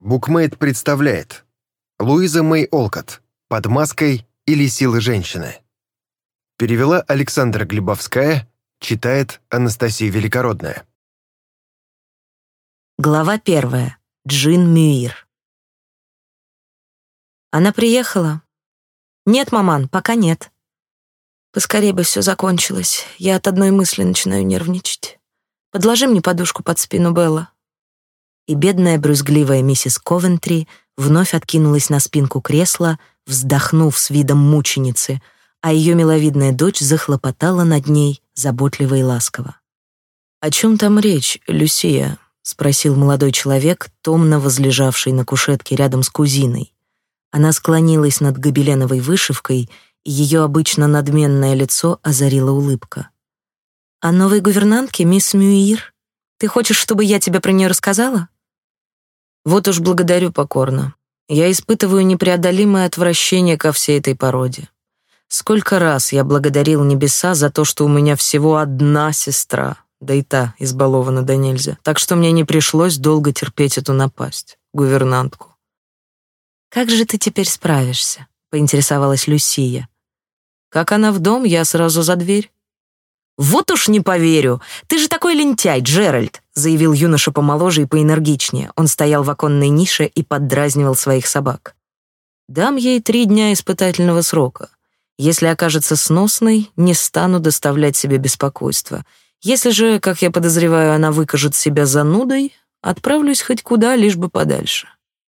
Букмейт представляет Луиза Мэй Олкот «Под маской или силы женщины». Перевела Александра Глебовская, читает Анастасия Великородная. Глава первая. Джин Мюир. Она приехала? Нет, маман, пока нет. Поскорее бы все закончилось. Я от одной мысли начинаю нервничать. Подложи мне подушку под спину, Белла и бедная брюзгливая миссис Ковентри вновь откинулась на спинку кресла, вздохнув с видом мученицы, а ее миловидная дочь захлопотала над ней заботливо и ласково. «О чем там речь, Люсия?» — спросил молодой человек, томно возлежавший на кушетке рядом с кузиной. Она склонилась над гобеленовой вышивкой, и ее обычно надменное лицо озарила улыбка. «О новой гувернантке, мисс Мюир? Ты хочешь, чтобы я тебе про нее рассказала?» Вот уж благодарю покорно. Я испытываю непреодолимое отвращение ко всей этой породе. Сколько раз я благодарил небеса за то, что у меня всего одна сестра, да и та избалована до нельзя, так что мне не пришлось долго терпеть эту напасть, гувернантку. «Как же ты теперь справишься?» — поинтересовалась Люсия. «Как она в дом, я сразу за дверь. «Вот уж не поверю! Ты же такой лентяй, Джеральд!» заявил юноша помоложе и поэнергичнее. Он стоял в оконной нише и поддразнивал своих собак. «Дам ей три дня испытательного срока. Если окажется сносной, не стану доставлять себе беспокойства. Если же, как я подозреваю, она выкажет себя занудой, отправлюсь хоть куда, лишь бы подальше».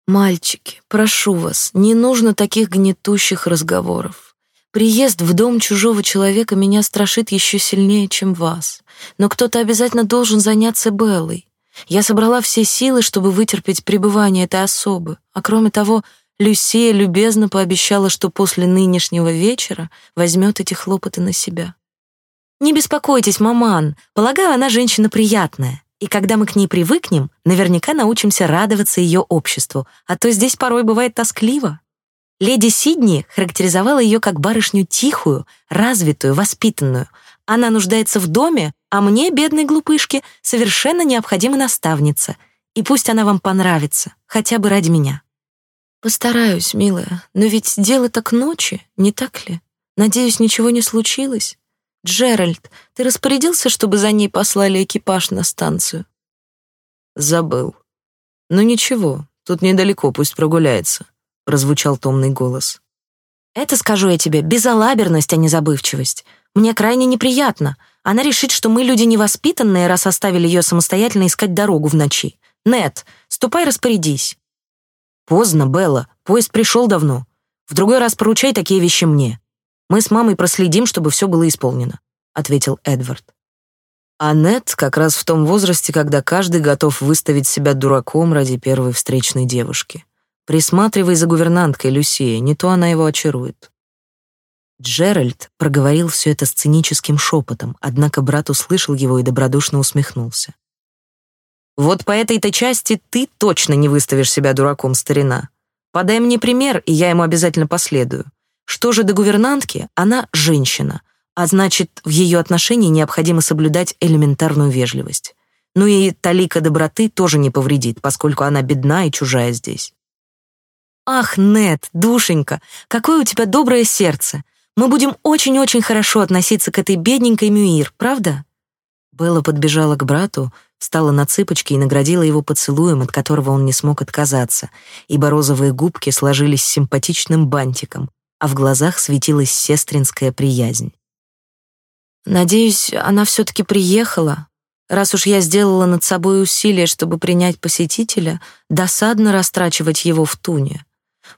«Мальчики, прошу вас, не нужно таких гнетущих разговоров. Приезд в дом чужого человека меня страшит еще сильнее, чем вас. Но кто-то обязательно должен заняться Беллой. Я собрала все силы, чтобы вытерпеть пребывание этой особы. А кроме того, Люсия любезно пообещала, что после нынешнего вечера возьмет эти хлопоты на себя. Не беспокойтесь, маман. Полагаю, она женщина приятная. И когда мы к ней привыкнем, наверняка научимся радоваться ее обществу, а то здесь порой бывает тоскливо. Леди Сидни характеризовала ее как барышню тихую, развитую, воспитанную. Она нуждается в доме, а мне, бедной глупышке, совершенно необходима наставница. И пусть она вам понравится, хотя бы ради меня. Постараюсь, милая, но ведь дело-то к ночи, не так ли? Надеюсь, ничего не случилось? Джеральд, ты распорядился, чтобы за ней послали экипаж на станцию? Забыл. Ну ничего, тут недалеко, пусть прогуляется прозвучал томный голос. Это скажу я тебе, безалаберность, а не забывчивость. Мне крайне неприятно. Она решит, что мы люди невоспитанные, раз оставили ее самостоятельно искать дорогу в ночи. Нет, ступай распорядись. Поздно, Белла, поезд пришел давно. В другой раз поручай такие вещи мне. Мы с мамой проследим, чтобы все было исполнено, ответил Эдвард. Аннет как раз в том возрасте, когда каждый готов выставить себя дураком ради первой встречной девушки. Присматривай за гувернанткой, Люсия, не то она его очарует. Джеральд проговорил все это сценическим шепотом, однако брат услышал его и добродушно усмехнулся. «Вот по этой-то части ты точно не выставишь себя дураком, старина. Подай мне пример, и я ему обязательно последую. Что же до гувернантки, она женщина, а значит, в ее отношении необходимо соблюдать элементарную вежливость. Ну и талика доброты тоже не повредит, поскольку она бедна и чужая здесь. «Ах, Нет, душенька, какое у тебя доброе сердце! Мы будем очень-очень хорошо относиться к этой бедненькой Мюир, правда?» Белла подбежала к брату, встала на цыпочки и наградила его поцелуем, от которого он не смог отказаться, ибо розовые губки сложились симпатичным бантиком, а в глазах светилась сестринская приязнь. «Надеюсь, она все-таки приехала. Раз уж я сделала над собой усилие, чтобы принять посетителя, досадно растрачивать его в туне.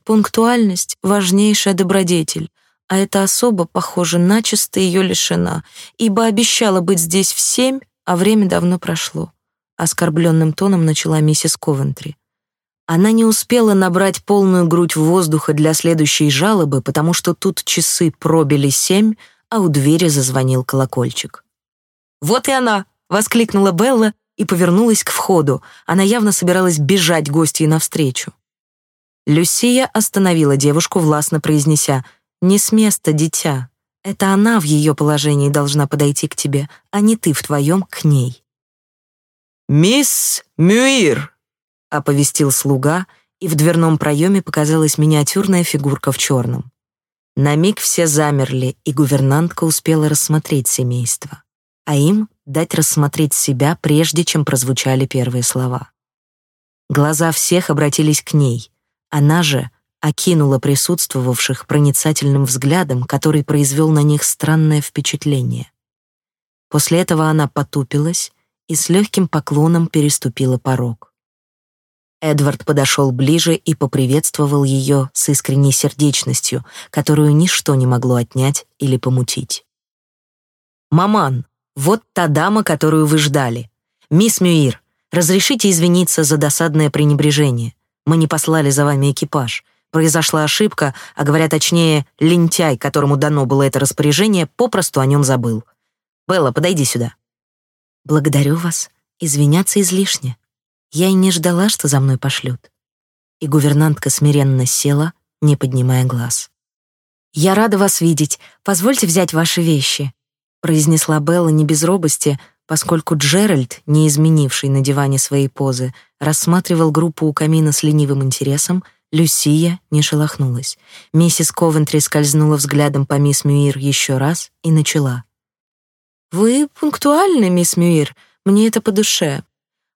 Пунктуальность — важнейшая добродетель, а эта особа, похоже, начисто ее лишена, ибо обещала быть здесь в семь, а время давно прошло. Оскорбленным тоном начала миссис Ковентри. Она не успела набрать полную грудь воздуха для следующей жалобы, потому что тут часы пробили семь, а у двери зазвонил колокольчик. «Вот и она!» — воскликнула Белла и повернулась к входу. Она явно собиралась бежать гостьей навстречу. Люсия остановила девушку, властно произнеся «Не с места, дитя. Это она в ее положении должна подойти к тебе, а не ты в твоем к ней». «Мисс Мюир!» — оповестил слуга, и в дверном проеме показалась миниатюрная фигурка в черном. На миг все замерли, и гувернантка успела рассмотреть семейство, а им дать рассмотреть себя, прежде чем прозвучали первые слова. Глаза всех обратились к ней. Она же окинула присутствовавших проницательным взглядом, который произвел на них странное впечатление. После этого она потупилась и с легким поклоном переступила порог. Эдвард подошел ближе и поприветствовал ее с искренней сердечностью, которую ничто не могло отнять или помутить. «Маман, вот та дама, которую вы ждали. Мисс Мюир, разрешите извиниться за досадное пренебрежение. Мы не послали за вами экипаж. Произошла ошибка, а говоря точнее, лентяй, которому дано было это распоряжение, попросту о нем забыл. Белла, подойди сюда. Благодарю вас. Извиняться излишне. Я и не ждала, что за мной пошлют. И гувернантка смиренно села, не поднимая глаз. «Я рада вас видеть. Позвольте взять ваши вещи», произнесла Белла не без робости, поскольку Джеральд, не изменивший на диване своей позы, рассматривал группу у камина с ленивым интересом, Люсия не шелохнулась. Миссис Ковентри скользнула взглядом по мисс Мюир еще раз и начала. «Вы пунктуальны, мисс Мюир, мне это по душе.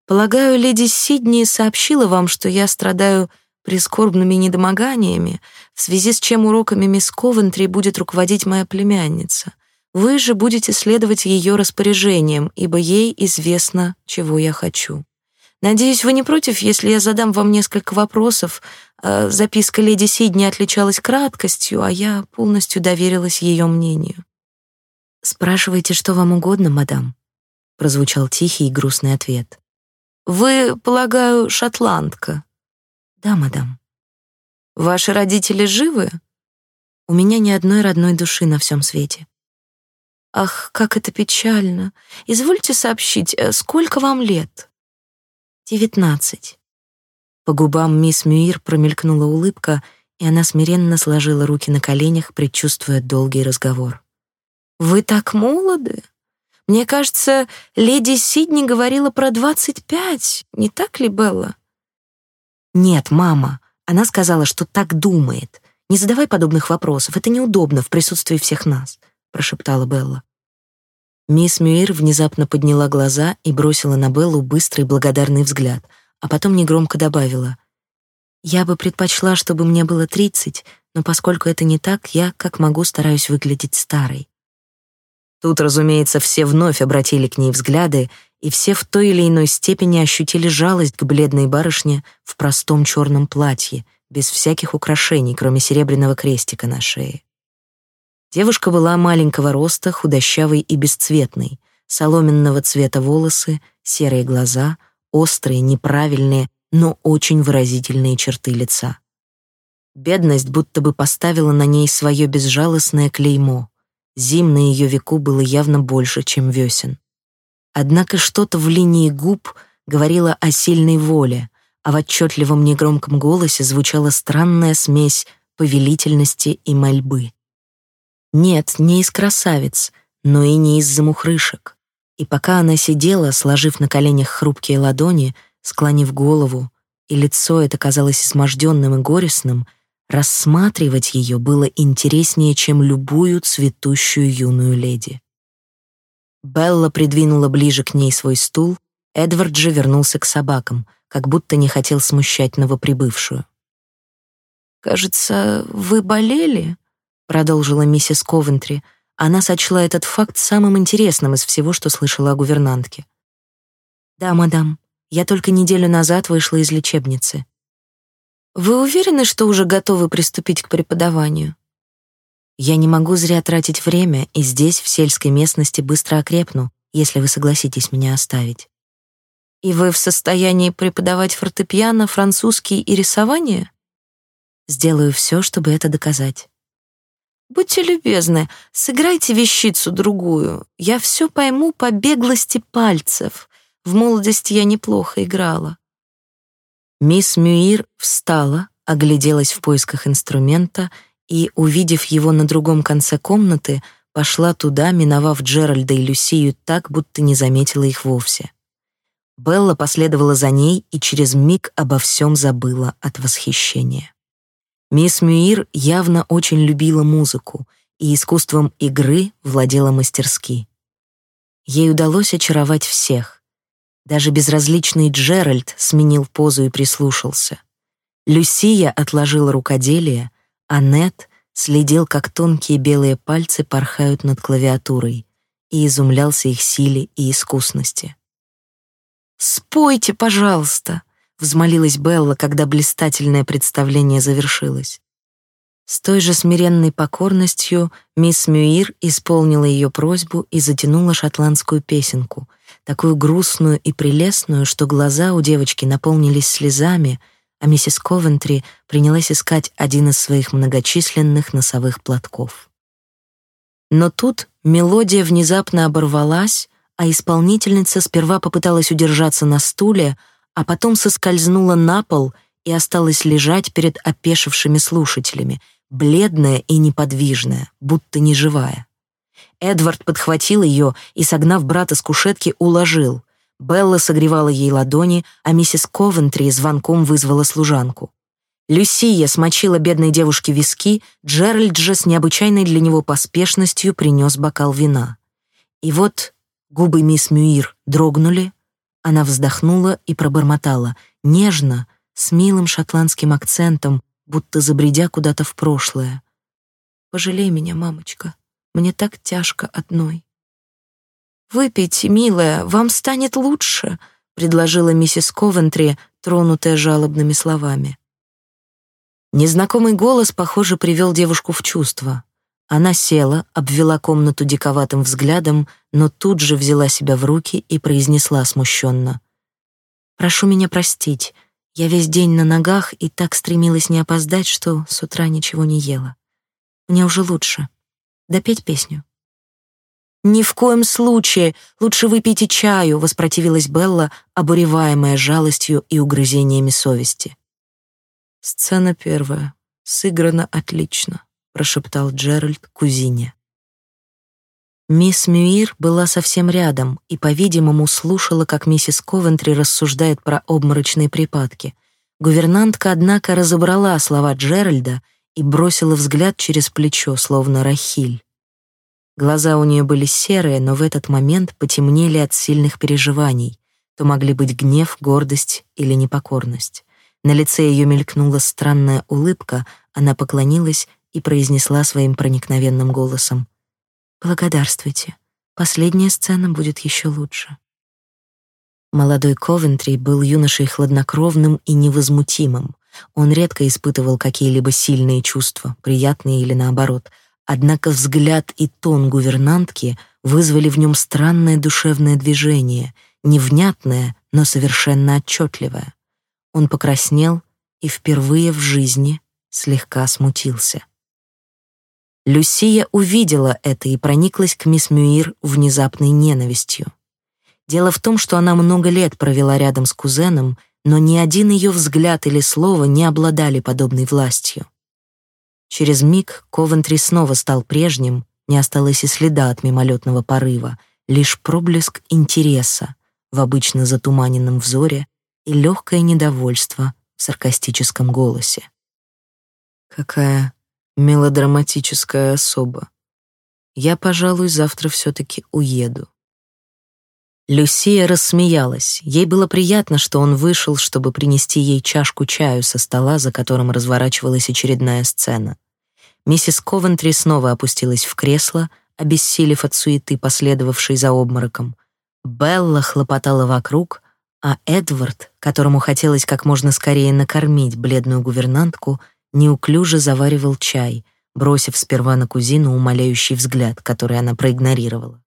Полагаю, леди Сидни сообщила вам, что я страдаю прискорбными недомоганиями, в связи с чем уроками мисс Ковентри будет руководить моя племянница. Вы же будете следовать ее распоряжениям, ибо ей известно, чего я хочу. Надеюсь, вы не против, если я задам вам несколько вопросов. Э, записка леди Сидни отличалась краткостью, а я полностью доверилась ее мнению. «Спрашивайте, что вам угодно, мадам», — прозвучал тихий и грустный ответ. «Вы, полагаю, шотландка?» «Да, мадам». «Ваши родители живы?» «У меня ни одной родной души на всем свете». «Ах, как это печально! Извольте сообщить, э, сколько вам лет?» «Девятнадцать». По губам мисс Мюир промелькнула улыбка, и она смиренно сложила руки на коленях, предчувствуя долгий разговор. «Вы так молоды? Мне кажется, леди Сидни говорила про двадцать пять, не так ли, Белла?» «Нет, мама. Она сказала, что так думает. Не задавай подобных вопросов, это неудобно в присутствии всех нас», — прошептала Белла. Мисс Мюир внезапно подняла глаза и бросила на Беллу быстрый благодарный взгляд, а потом негромко добавила. «Я бы предпочла, чтобы мне было тридцать, но поскольку это не так, я, как могу, стараюсь выглядеть старой». Тут, разумеется, все вновь обратили к ней взгляды, и все в той или иной степени ощутили жалость к бледной барышне в простом черном платье, без всяких украшений, кроме серебряного крестика на шее. Девушка была маленького роста, худощавой и бесцветной, соломенного цвета волосы, серые глаза, острые, неправильные, но очень выразительные черты лица. Бедность будто бы поставила на ней свое безжалостное клеймо. Зим на ее веку было явно больше, чем весен. Однако что-то в линии губ говорило о сильной воле, а в отчетливом негромком голосе звучала странная смесь повелительности и мольбы. Нет, не из красавиц, но и не из замухрышек. И пока она сидела, сложив на коленях хрупкие ладони, склонив голову, и лицо это казалось изможденным и горестным — Рассматривать ее было интереснее, чем любую цветущую юную леди. Белла придвинула ближе к ней свой стул, Эдвард же вернулся к собакам, как будто не хотел смущать новоприбывшую. «Кажется, вы болели?» — продолжила миссис Ковентри. Она сочла этот факт самым интересным из всего, что слышала о гувернантке. «Да, мадам, я только неделю назад вышла из лечебницы. Вы уверены, что уже готовы приступить к преподаванию? Я не могу зря тратить время, и здесь, в сельской местности, быстро окрепну, если вы согласитесь меня оставить. И вы в состоянии преподавать фортепиано, французский и рисование? Сделаю все, чтобы это доказать. Будьте любезны, сыграйте вещицу другую. Я все пойму по беглости пальцев. В молодости я неплохо играла. Мисс Мюир встала, огляделась в поисках инструмента и, увидев его на другом конце комнаты, пошла туда, миновав Джеральда и Люсию так, будто не заметила их вовсе. Белла последовала за ней и через миг обо всем забыла от восхищения. Мисс Мюир явно очень любила музыку и искусством игры владела мастерски. Ей удалось очаровать всех. Даже безразличный Джеральд сменил позу и прислушался. Люсия отложила рукоделие, а Нет следил, как тонкие белые пальцы порхают над клавиатурой, и изумлялся их силе и искусности. «Спойте, пожалуйста!» — взмолилась Белла, когда блистательное представление завершилось. С той же смиренной покорностью мисс Мюир исполнила ее просьбу и затянула шотландскую песенку, такую грустную и прелестную, что глаза у девочки наполнились слезами, а миссис Ковентри принялась искать один из своих многочисленных носовых платков. Но тут мелодия внезапно оборвалась, а исполнительница сперва попыталась удержаться на стуле, а потом соскользнула на пол и осталась лежать перед опешившими слушателями, бледная и неподвижная, будто неживая. Эдвард подхватил ее и, согнав брата с кушетки, уложил. Белла согревала ей ладони, а миссис Ковентри звонком вызвала служанку. Люсия смочила бедной девушке виски, Джеральд же с необычайной для него поспешностью принес бокал вина. И вот Губы мисс Мюир дрогнули, она вздохнула и пробормотала, нежно, с милым шотландским акцентом, будто забредя куда-то в прошлое. «Пожалей меня, мамочка, мне так тяжко одной». «Выпейте, милая, вам станет лучше», — предложила миссис Ковентри, тронутая жалобными словами. Незнакомый голос, похоже, привел девушку в чувство. Она села, обвела комнату диковатым взглядом, но тут же взяла себя в руки и произнесла смущенно. «Прошу меня простить. Я весь день на ногах и так стремилась не опоздать, что с утра ничего не ела. Мне уже лучше. Допеть песню?» «Ни в коем случае! Лучше выпейте чаю!» — воспротивилась Белла, обуреваемая жалостью и угрызениями совести. Сцена первая. Сыграно отлично прошептал Джеральд кузине. Мисс Мюир была совсем рядом и, по-видимому, слушала, как миссис Ковентри рассуждает про обморочные припадки. Гувернантка, однако, разобрала слова Джеральда и бросила взгляд через плечо, словно Рахиль. Глаза у нее были серые, но в этот момент потемнели от сильных переживаний. То могли быть гнев, гордость или непокорность. На лице ее мелькнула странная улыбка, она поклонилась и произнесла своим проникновенным голосом. «Благодарствуйте. Последняя сцена будет еще лучше». Молодой Ковентри был юношей хладнокровным и невозмутимым. Он редко испытывал какие-либо сильные чувства, приятные или наоборот. Однако взгляд и тон гувернантки вызвали в нем странное душевное движение, невнятное, но совершенно отчетливое. Он покраснел и впервые в жизни слегка смутился. Люсия увидела это и прониклась к мисс Мюир внезапной ненавистью. Дело в том, что она много лет провела рядом с кузеном, но ни один ее взгляд или слово не обладали подобной властью. Через миг Ковентри снова стал прежним, не осталось и следа от мимолетного порыва, лишь проблеск интереса в обычно затуманенном взоре и легкое недовольство в саркастическом голосе. «Какая мелодраматическая особа. Я, пожалуй, завтра все-таки уеду. Люсия рассмеялась. Ей было приятно, что он вышел, чтобы принести ей чашку чаю со стола, за которым разворачивалась очередная сцена. Миссис Ковентри снова опустилась в кресло, обессилев от суеты, последовавшей за обмороком. Белла хлопотала вокруг, а Эдвард, которому хотелось как можно скорее накормить бледную гувернантку, неуклюже заваривал чай, бросив сперва на кузину умоляющий взгляд, который она проигнорировала.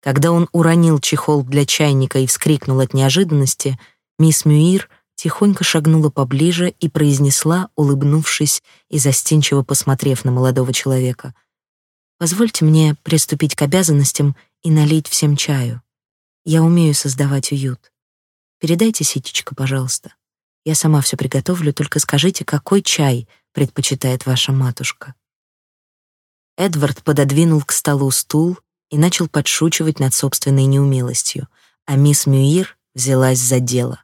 Когда он уронил чехол для чайника и вскрикнул от неожиданности, мисс Мюир тихонько шагнула поближе и произнесла, улыбнувшись и застенчиво посмотрев на молодого человека: "Позвольте мне приступить к обязанностям и налить всем чаю. Я умею создавать уют. Передайте ситечко, пожалуйста". Я сама все приготовлю, только скажите, какой чай предпочитает ваша матушка. Эдвард пододвинул к столу стул и начал подшучивать над собственной неумелостью, а мисс Мюир взялась за дело.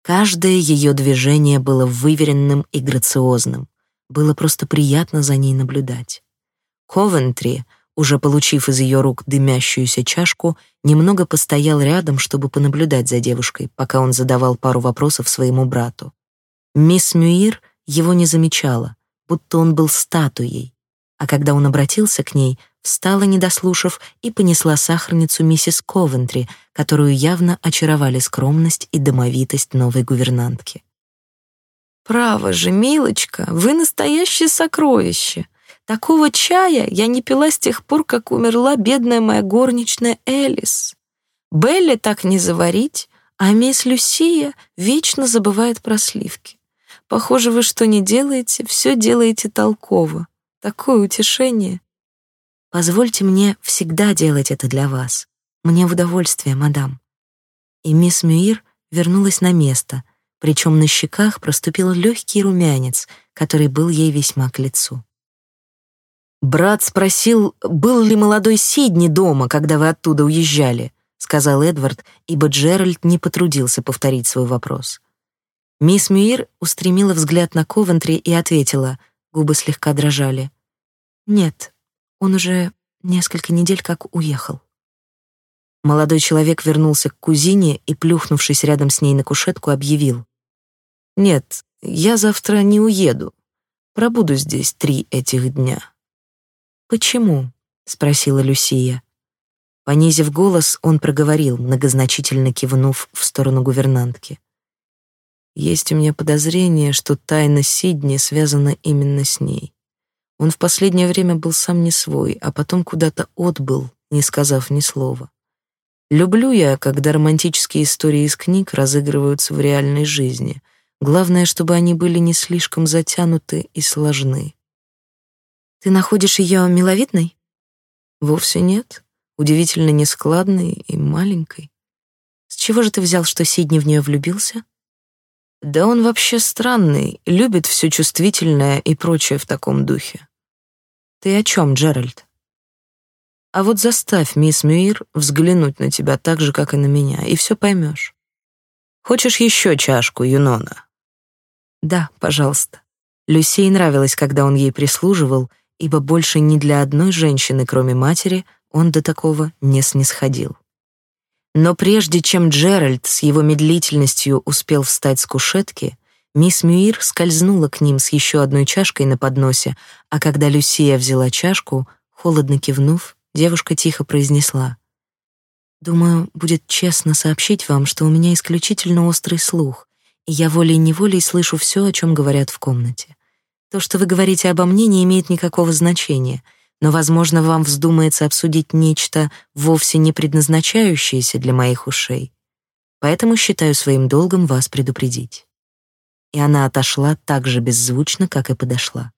Каждое ее движение было выверенным и грациозным. Было просто приятно за ней наблюдать. Ковентри, уже получив из ее рук дымящуюся чашку, немного постоял рядом, чтобы понаблюдать за девушкой, пока он задавал пару вопросов своему брату. Мисс Мюир его не замечала, будто он был статуей, а когда он обратился к ней, встала, не дослушав, и понесла сахарницу миссис Ковентри, которую явно очаровали скромность и домовитость новой гувернантки. «Право же, милочка, вы настоящее сокровище!» Такого чая я не пила с тех пор, как умерла бедная моя горничная Элис. Белли так не заварить, а мисс Люсия вечно забывает про сливки. Похоже, вы что не делаете, все делаете толково. Такое утешение. Позвольте мне всегда делать это для вас. Мне в удовольствие, мадам. И мисс Мюир вернулась на место, причем на щеках проступил легкий румянец, который был ей весьма к лицу. «Брат спросил, был ли молодой Сидни дома, когда вы оттуда уезжали», сказал Эдвард, ибо Джеральд не потрудился повторить свой вопрос. Мисс Мюир устремила взгляд на Ковентри и ответила, губы слегка дрожали. «Нет, он уже несколько недель как уехал». Молодой человек вернулся к кузине и, плюхнувшись рядом с ней на кушетку, объявил. «Нет, я завтра не уеду. Пробуду здесь три этих дня». «Почему?» — спросила Люсия. Понизив голос, он проговорил, многозначительно кивнув в сторону гувернантки. «Есть у меня подозрение, что тайна Сидни связана именно с ней. Он в последнее время был сам не свой, а потом куда-то отбыл, не сказав ни слова. Люблю я, когда романтические истории из книг разыгрываются в реальной жизни. Главное, чтобы они были не слишком затянуты и сложны. Ты находишь ее миловидной? Вовсе нет. Удивительно нескладной и маленькой. С чего же ты взял, что Сидни в нее влюбился? Да он вообще странный, любит все чувствительное и прочее в таком духе. Ты о чем, Джеральд? А вот заставь мисс Мюир взглянуть на тебя так же, как и на меня, и все поймешь. Хочешь еще чашку, Юнона? Да, пожалуйста. Люси нравилось, когда он ей прислуживал, ибо больше ни для одной женщины, кроме матери, он до такого не снисходил. Но прежде чем Джеральд с его медлительностью успел встать с кушетки, мисс Мюир скользнула к ним с еще одной чашкой на подносе, а когда Люсия взяла чашку, холодно кивнув, девушка тихо произнесла: "Думаю, будет честно сообщить вам, что у меня исключительно острый слух, и я волей-неволей слышу все, о чем говорят в комнате. То, что вы говорите обо мне, не имеет никакого значения, но, возможно, вам вздумается обсудить нечто, вовсе не предназначающееся для моих ушей. Поэтому считаю своим долгом вас предупредить». И она отошла так же беззвучно, как и подошла.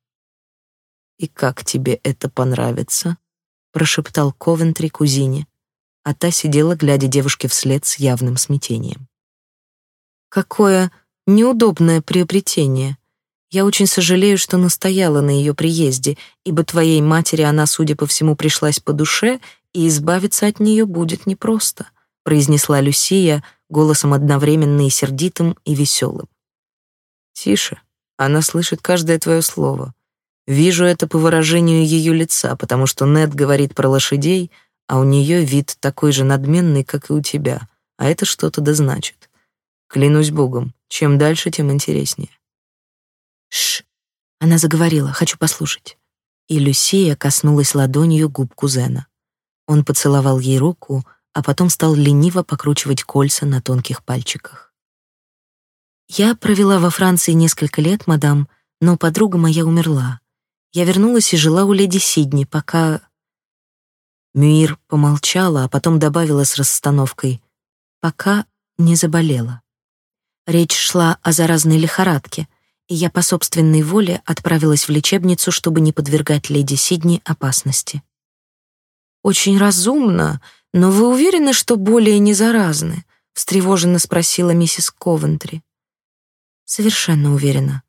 «И как тебе это понравится?» — прошептал Ковентри кузине, а та сидела, глядя девушке вслед с явным смятением. «Какое неудобное приобретение!» Я очень сожалею, что настояла на ее приезде, ибо твоей матери она, судя по всему, пришлась по душе, и избавиться от нее будет непросто», — произнесла Люсия голосом одновременно и сердитым, и веселым. «Тише, она слышит каждое твое слово. Вижу это по выражению ее лица, потому что Нед говорит про лошадей, а у нее вид такой же надменный, как и у тебя, а это что-то да. Клянусь богом, чем дальше, тем интереснее. Ш. Она заговорила, хочу послушать. И Люсия коснулась ладонью губ кузена. Он поцеловал ей руку, а потом стал лениво покручивать кольца на тонких пальчиках. Я провела во Франции несколько лет, мадам, но подруга моя умерла. Я вернулась и жила у леди Сидни, пока Мюир помолчала, а потом добавила с расстановкой: пока не заболела. Речь шла о заразной лихорадке — я по собственной воле отправилась в лечебницу, чтобы не подвергать леди Сидни опасности. «Очень разумно, но вы уверены, что более не заразны?» — встревоженно спросила миссис Ковентри. «Совершенно уверена.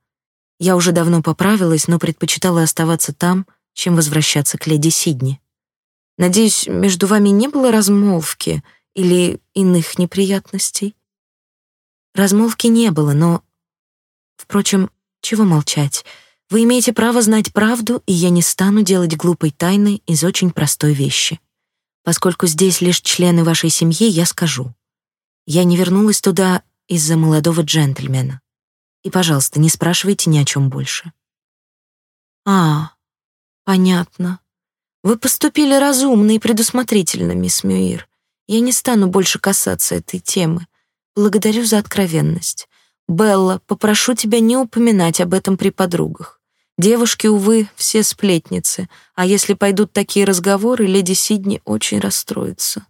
Я уже давно поправилась, но предпочитала оставаться там, чем возвращаться к леди Сидни. Надеюсь, между вами не было размолвки или иных неприятностей?» Размолвки не было, но... Впрочем, чего молчать? Вы имеете право знать правду, и я не стану делать глупой тайны из очень простой вещи. Поскольку здесь лишь члены вашей семьи, я скажу. Я не вернулась туда из-за молодого джентльмена. И, пожалуйста, не спрашивайте ни о чем больше. А, понятно. Вы поступили разумно и предусмотрительно, мисс Мюир. Я не стану больше касаться этой темы. Благодарю за откровенность. Белла, попрошу тебя не упоминать об этом при подругах. Девушки, увы, все сплетницы, а если пойдут такие разговоры, леди Сидни очень расстроится.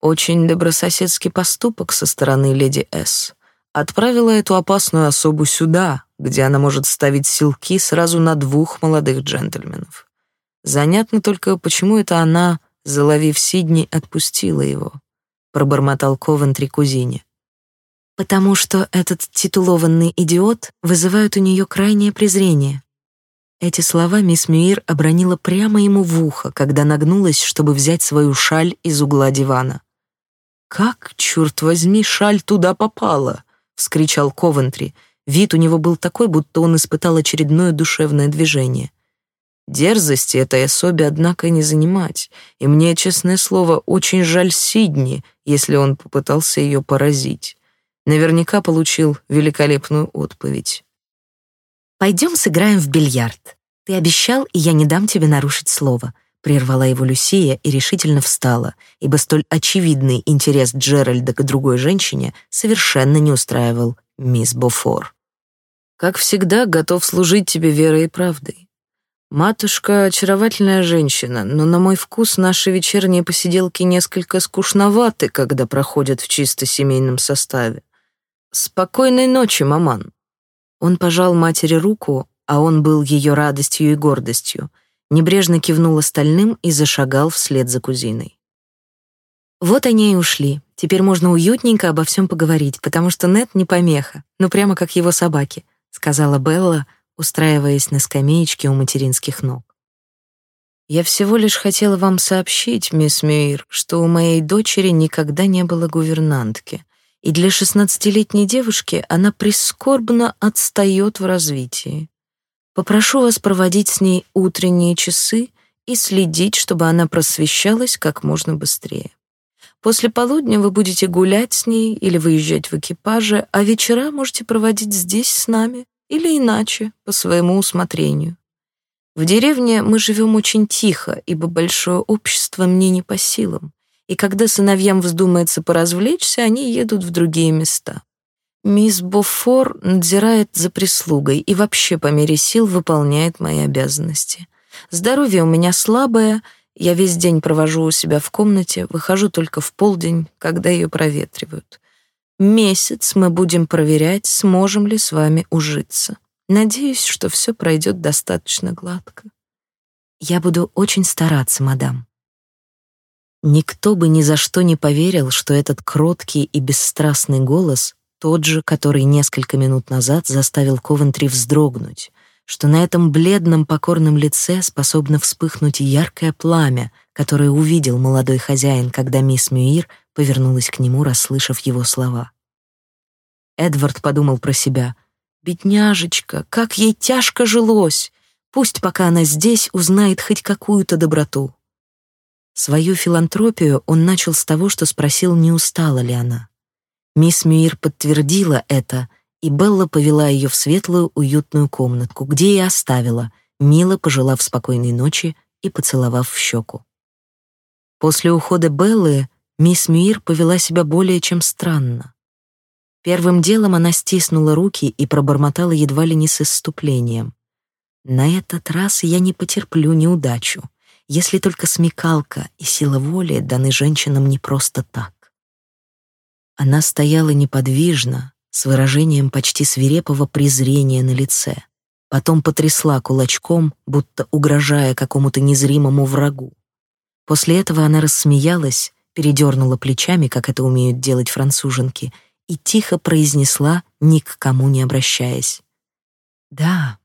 Очень добрососедский поступок со стороны леди С. Отправила эту опасную особу сюда, где она может ставить силки сразу на двух молодых джентльменов. Занятно только, почему это она, заловив Сидни, отпустила его, пробормотал Ковентри кузине. Потому что этот титулованный идиот вызывает у нее крайнее презрение. Эти слова мисс Мюир обронила прямо ему в ухо, когда нагнулась, чтобы взять свою шаль из угла дивана. «Как, черт возьми, шаль туда попала?» — вскричал Ковентри. Вид у него был такой, будто он испытал очередное душевное движение. Дерзости этой особе, однако, не занимать, и мне, честное слово, очень жаль Сидни, если он попытался ее поразить. Наверняка получил великолепную отповедь. «Пойдем сыграем в бильярд. Ты обещал, и я не дам тебе нарушить слово», — прервала его Люсия и решительно встала, ибо столь очевидный интерес Джеральда к другой женщине совершенно не устраивал мисс Бофор. «Как всегда, готов служить тебе верой и правдой. Матушка — очаровательная женщина, но на мой вкус наши вечерние посиделки несколько скучноваты, когда проходят в чисто семейном составе. Спокойной ночи, маман. Он пожал матери руку, а он был ее радостью и гордостью, небрежно кивнул остальным и зашагал вслед за кузиной. Вот они и ушли. Теперь можно уютненько обо всем поговорить, потому что Нет не помеха, ну прямо как его собаки, сказала Белла, устраиваясь на скамеечке у материнских ног. Я всего лишь хотела вам сообщить, мисс Мюир, что у моей дочери никогда не было гувернантки, и для шестнадцатилетней девушки она прискорбно отстает в развитии. Попрошу вас проводить с ней утренние часы и следить, чтобы она просвещалась как можно быстрее. После полудня вы будете гулять с ней или выезжать в экипаже, а вечера можете проводить здесь с нами или иначе, по своему усмотрению. В деревне мы живем очень тихо, ибо большое общество мне не по силам, и когда сыновьям вздумается поразвлечься, они едут в другие места. Мисс Бофор надзирает за прислугой и вообще по мере сил выполняет мои обязанности. Здоровье у меня слабое, я весь день провожу у себя в комнате, выхожу только в полдень, когда ее проветривают. Месяц мы будем проверять, сможем ли с вами ужиться. Надеюсь, что все пройдет достаточно гладко. Я буду очень стараться, мадам. Никто бы ни за что не поверил, что этот кроткий и бесстрастный голос тот же, который несколько минут назад заставил Ковентри вздрогнуть, что на этом бледном покорном лице способно вспыхнуть яркое пламя, которое увидел молодой хозяин, когда мисс Мюир повернулась к нему, расслышав его слова. Эдвард подумал про себя. «Бедняжечка, как ей тяжко жилось! Пусть, пока она здесь, узнает хоть какую-то доброту». Свою филантропию он начал с того, что спросил, не устала ли она. Мисс Мюир подтвердила это, и Белла повела ее в светлую, уютную комнатку, где и оставила, мило пожелав спокойной ночи и поцеловав в щеку. После ухода Беллы Мисс Мюир повела себя более чем странно. Первым делом она стиснула руки и пробормотала едва ли не с исступлением. «На этот раз я не потерплю неудачу, если только смекалка и сила воли даны женщинам не просто так». Она стояла неподвижно, с выражением почти свирепого презрения на лице. Потом потрясла кулачком, будто угрожая какому-то незримому врагу. После этого она рассмеялась передернула плечами, как это умеют делать француженки, и тихо произнесла, ни к кому не обращаясь. «Да,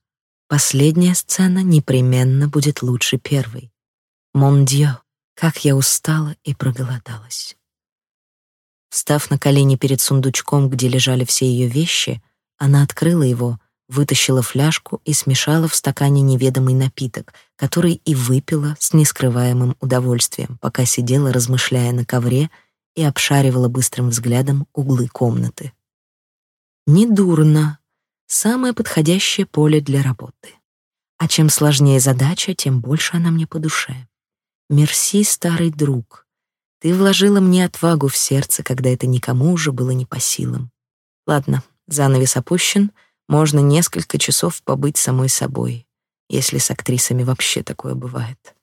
последняя сцена непременно будет лучше первой. Мон Дьё, как я устала и проголодалась». Встав на колени перед сундучком, где лежали все ее вещи, она открыла его, вытащила фляжку и смешала в стакане неведомый напиток, который и выпила с нескрываемым удовольствием, пока сидела, размышляя на ковре и обшаривала быстрым взглядом углы комнаты. Недурно. Самое подходящее поле для работы. А чем сложнее задача, тем больше она мне по душе. Мерси, старый друг. Ты вложила мне отвагу в сердце, когда это никому уже было не по силам. Ладно, занавес опущен, можно несколько часов побыть самой собой, если с актрисами вообще такое бывает.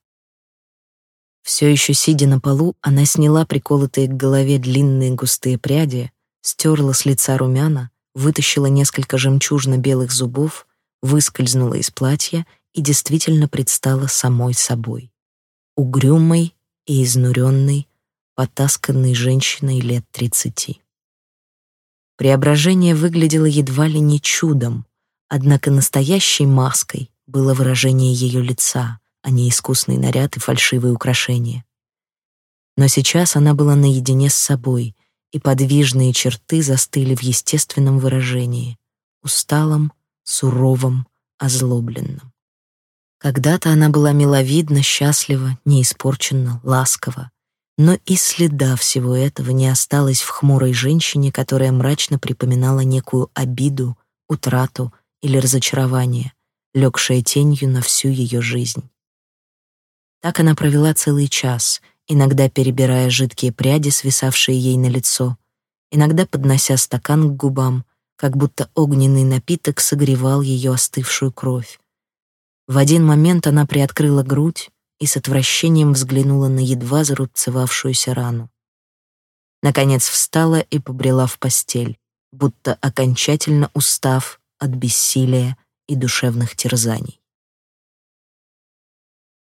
Все еще сидя на полу, она сняла приколотые к голове длинные густые пряди, стерла с лица румяна, вытащила несколько жемчужно-белых зубов, выскользнула из платья и действительно предстала самой собой. Угрюмой и изнуренной, потасканной женщиной лет тридцати. Преображение выглядело едва ли не чудом, однако настоящей маской было выражение ее лица, а не искусный наряд и фальшивые украшения. Но сейчас она была наедине с собой, и подвижные черты застыли в естественном выражении, усталом, суровом, озлобленном. Когда-то она была миловидна, счастлива, неиспорченна, ласкова, но и следа всего этого не осталось в хмурой женщине, которая мрачно припоминала некую обиду, утрату или разочарование, легшее тенью на всю ее жизнь. Так она провела целый час, иногда перебирая жидкие пряди, свисавшие ей на лицо, иногда поднося стакан к губам, как будто огненный напиток согревал ее остывшую кровь. В один момент она приоткрыла грудь и с отвращением взглянула на едва зарубцевавшуюся рану. Наконец встала и побрела в постель, будто окончательно устав от бессилия и душевных терзаний.